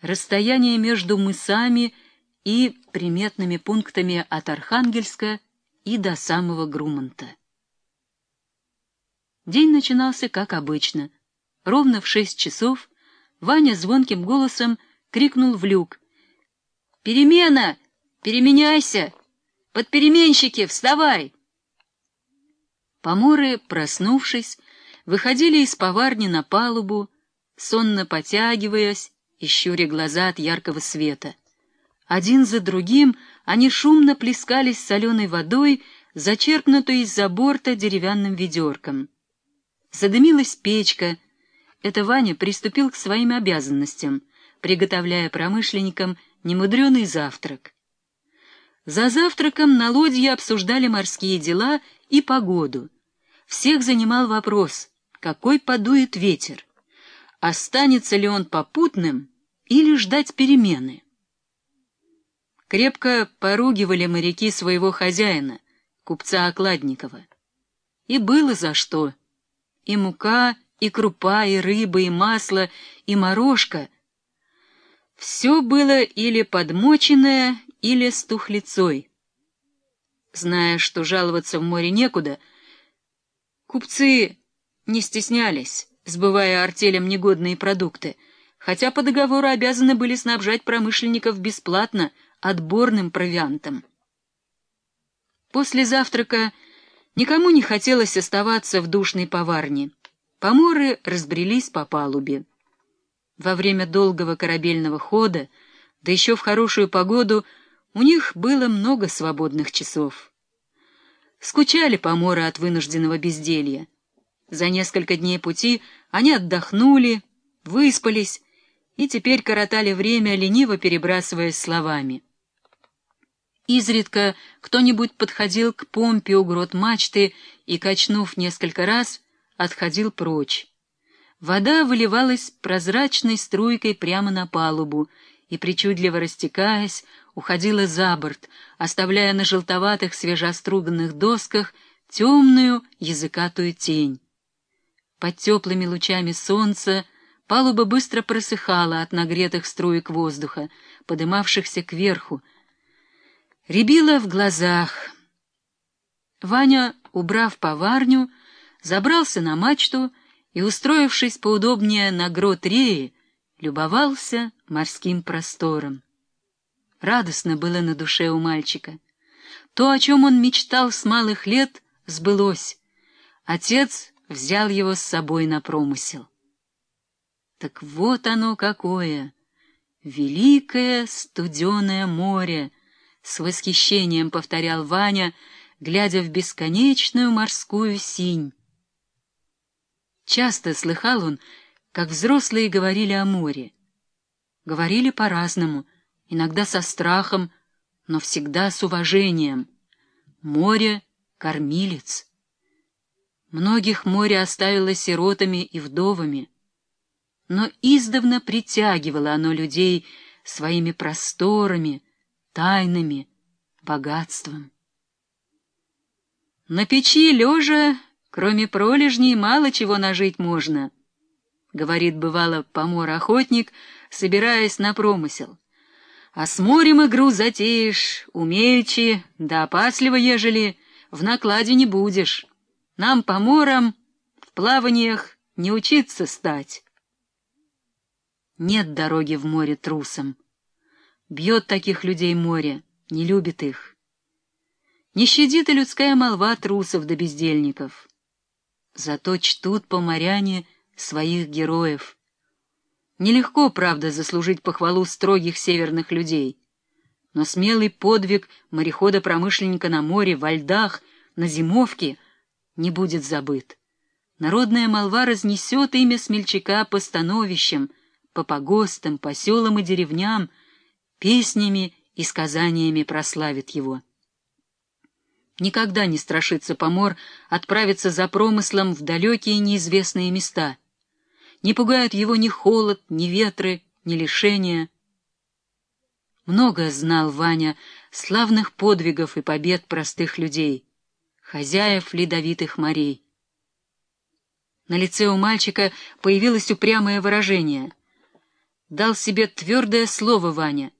расстояние между мысами и приметными пунктами от Архангельска и до самого Грумонта. День начинался как обычно. Ровно в шесть часов Ваня звонким голосом крикнул в люк. «Перемена! Переменяйся! Подпеременщики, вставай!» Поморы, проснувшись, выходили из поварни на палубу, сонно потягиваясь и щуря глаза от яркого света. Один за другим они шумно плескались соленой водой, зачерпнутой из-за борта деревянным ведерком. Задымилась печка. Это Ваня приступил к своим обязанностям, приготовляя промышленникам немудреный завтрак. За завтраком на лодье обсуждали морские дела и погоду. Всех занимал вопрос, какой подует ветер. Останется ли он попутным или ждать перемены? Крепко поругивали моряки своего хозяина, купца Окладникова. И было за что. И мука, и крупа, и рыба, и масло, и морожка. Все было или подмоченное, или с тухлицой. Зная, что жаловаться в море некуда, купцы не стеснялись, сбывая артелям негодные продукты, хотя по договору обязаны были снабжать промышленников бесплатно отборным провиантом. После завтрака никому не хотелось оставаться в душной поварне. Поморы разбрелись по палубе. Во время долгого корабельного хода, да еще в хорошую погоду, у них было много свободных часов. Скучали поморы от вынужденного безделья. За несколько дней пути они отдохнули, выспались и теперь коротали время, лениво перебрасываясь словами. Изредка кто-нибудь подходил к помпе у грот мачты и, качнув несколько раз, отходил прочь. Вода выливалась прозрачной струйкой прямо на палубу и, причудливо растекаясь, уходила за борт, оставляя на желтоватых свежеструганных досках темную языкатую тень. Под теплыми лучами солнца палуба быстро просыхала от нагретых струек воздуха, подымавшихся кверху. Рябило в глазах. Ваня, убрав поварню, забрался на мачту и, устроившись поудобнее на грот реи, любовался морским простором. Радостно было на душе у мальчика. То, о чем он мечтал с малых лет, сбылось. Отец взял его с собой на промысел. Так вот оно какое! Великое студеное море! С восхищением повторял Ваня, глядя в бесконечную морскую синь. Часто слыхал он, как взрослые говорили о море. Говорили по-разному — иногда со страхом, но всегда с уважением. Море — кормилец. Многих море оставило сиротами и вдовами, но издавна притягивало оно людей своими просторами, тайнами, богатством. На печи лежа, кроме пролежней, мало чего нажить можно, — говорит бывало помор-охотник, собираясь на промысел. А с морем игру затеешь, умеючи, да опасливо, ежели в накладе не будешь. Нам, по морам, в плаваниях не учиться стать. Нет дороги в море трусам. Бьет таких людей море, не любит их. Не щадит и людская молва трусов да бездельников. Зато чтут поморяне своих героев — Нелегко, правда, заслужить похвалу строгих северных людей. Но смелый подвиг морехода-промышленника на море, во льдах, на зимовке не будет забыт. Народная молва разнесет имя смельчака по становищам, по погостам, по селам и деревням, песнями и сказаниями прославит его. Никогда не страшится помор отправиться за промыслом в далекие неизвестные места — не пугают его ни холод, ни ветры, ни лишения. Много знал Ваня славных подвигов и побед простых людей, хозяев ледовитых морей. На лице у мальчика появилось упрямое выражение. Дал себе твердое слово Ваня.